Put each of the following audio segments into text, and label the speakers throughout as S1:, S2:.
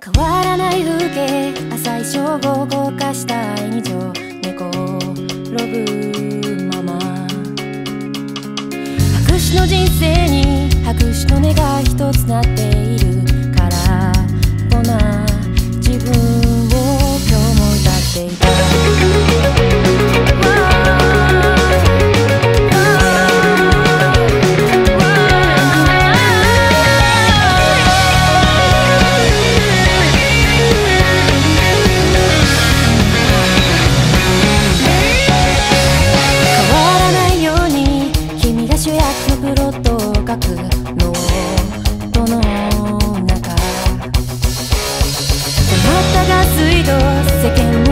S1: 変わらない風景浅い正午動かした愛二乗猫ロブママ。白紙の人生に白紙の根が一つなっている。水道世間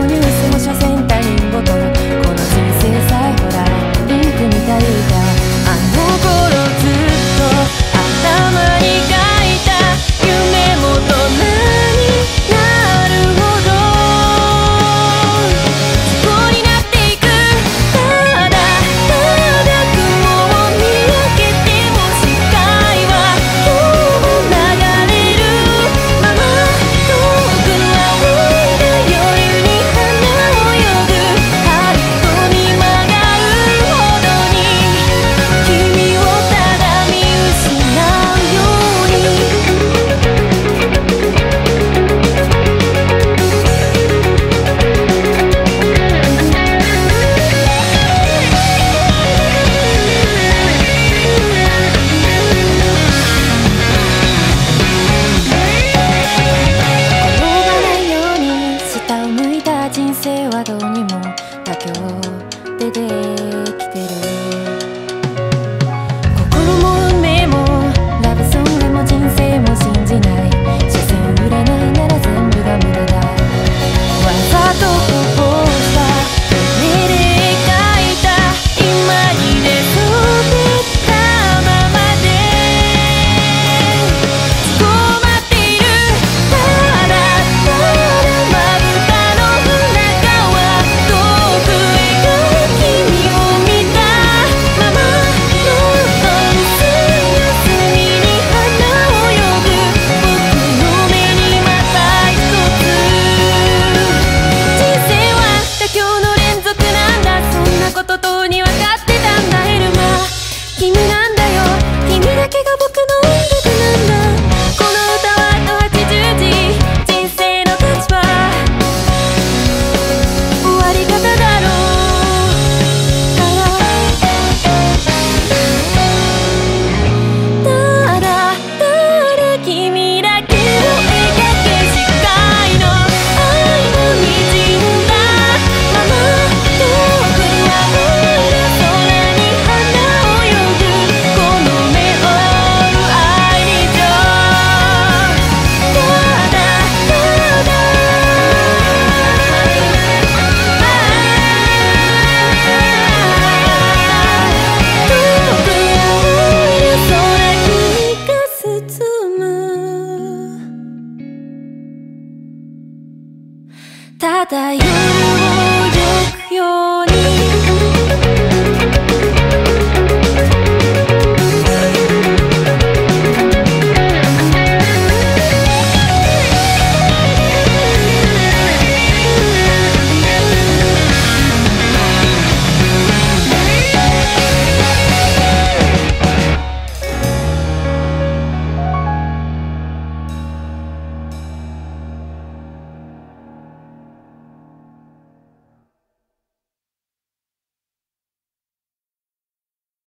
S1: 私はどうにも妥協ただ夜をくように